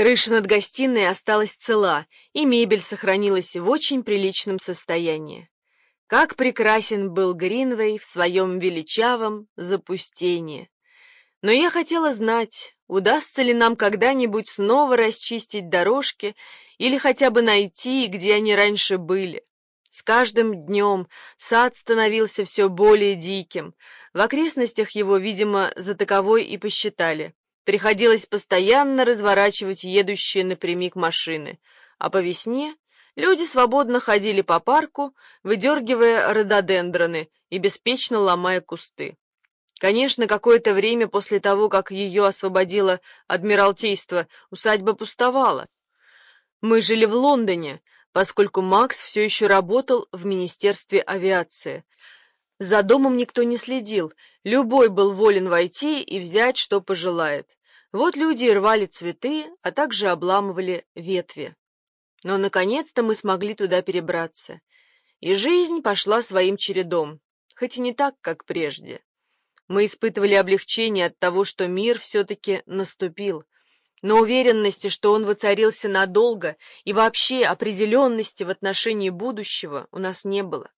Крыша над гостиной осталась цела, и мебель сохранилась в очень приличном состоянии. Как прекрасен был Гринвей в своем величавом запустении. Но я хотела знать, удастся ли нам когда-нибудь снова расчистить дорожки или хотя бы найти, где они раньше были. С каждым днем сад становился все более диким. В окрестностях его, видимо, за таковой и посчитали. Приходилось постоянно разворачивать едущие напрямик машины, а по весне люди свободно ходили по парку, выдергивая рододендроны и беспечно ломая кусты. Конечно, какое-то время после того, как ее освободило Адмиралтейство, усадьба пустовала. Мы жили в Лондоне, поскольку Макс все еще работал в Министерстве авиации. За домом никто не следил, любой был волен войти и взять, что пожелает. Вот люди рвали цветы, а также обламывали ветви. Но, наконец-то, мы смогли туда перебраться. И жизнь пошла своим чередом, хоть и не так, как прежде. Мы испытывали облегчение от того, что мир все-таки наступил, но уверенности, что он воцарился надолго, и вообще определенности в отношении будущего у нас не было.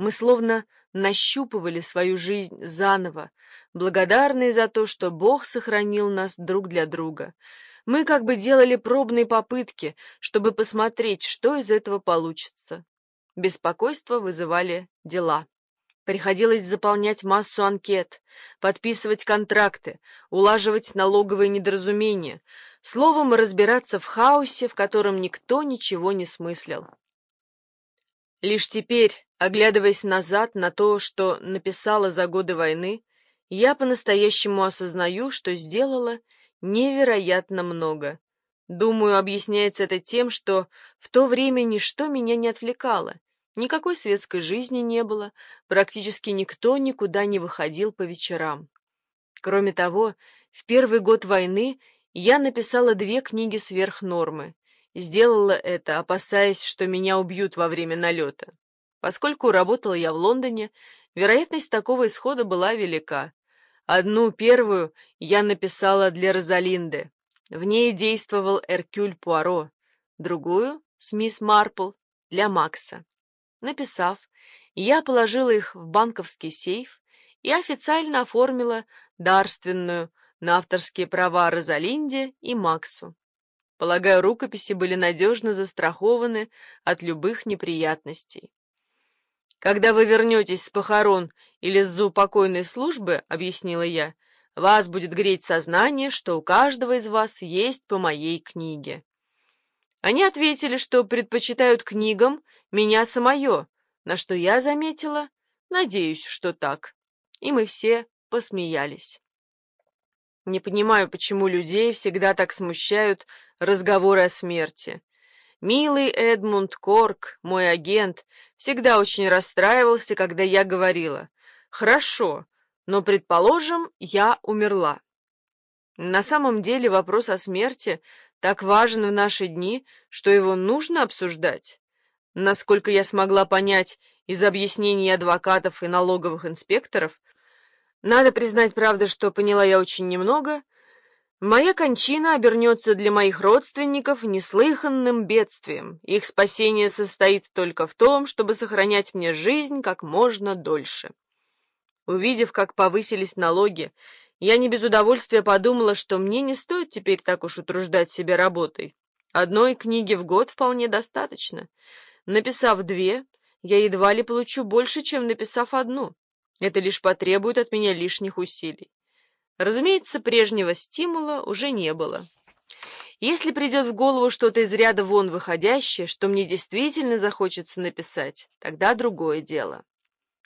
Мы словно нащупывали свою жизнь заново, благодарные за то, что Бог сохранил нас друг для друга. Мы как бы делали пробные попытки, чтобы посмотреть, что из этого получится. Беспокойство вызывали дела. Приходилось заполнять массу анкет, подписывать контракты, улаживать налоговые недоразумения, словом, разбираться в хаосе, в котором никто ничего не смыслил. Лишь теперь, оглядываясь назад на то, что написала за годы войны, я по-настоящему осознаю, что сделала невероятно много. Думаю, объясняется это тем, что в то время ничто меня не отвлекало, Никакой светской жизни не было, практически никто никуда не выходил по вечерам. Кроме того, в первый год войны я написала две книги сверх нормы. Сделала это, опасаясь, что меня убьют во время налета. Поскольку работала я в Лондоне, вероятность такого исхода была велика. Одну первую я написала для Розалинды. В ней действовал Эркюль Пуаро. Другую, с мисс Марпл, для Макса. Написав, я положила их в банковский сейф и официально оформила дарственную на авторские права Розалинде и Максу. Полагаю, рукописи были надежно застрахованы от любых неприятностей. «Когда вы вернетесь с похорон или с заупокойной службы, — объяснила я, — вас будет греть сознание, что у каждого из вас есть по моей книге». Они ответили, что предпочитают книгам меня самое, на что я заметила, надеюсь, что так. И мы все посмеялись. Не понимаю, почему людей всегда так смущают разговоры о смерти. Милый Эдмунд Корк, мой агент, всегда очень расстраивался, когда я говорила «Хорошо, но, предположим, я умерла». На самом деле вопрос о смерти так важен в наши дни, что его нужно обсуждать. Насколько я смогла понять из объяснений адвокатов и налоговых инспекторов, надо признать, правда, что поняла я очень немного, моя кончина обернется для моих родственников неслыханным бедствием. Их спасение состоит только в том, чтобы сохранять мне жизнь как можно дольше. Увидев, как повысились налоги, я не без удовольствия подумала, что мне не стоит теперь так уж утруждать себя работой. Одной книги в год вполне достаточно. Написав две, я едва ли получу больше, чем написав одну. Это лишь потребует от меня лишних усилий. Разумеется, прежнего стимула уже не было. Если придет в голову что-то из ряда вон выходящее, что мне действительно захочется написать, тогда другое дело.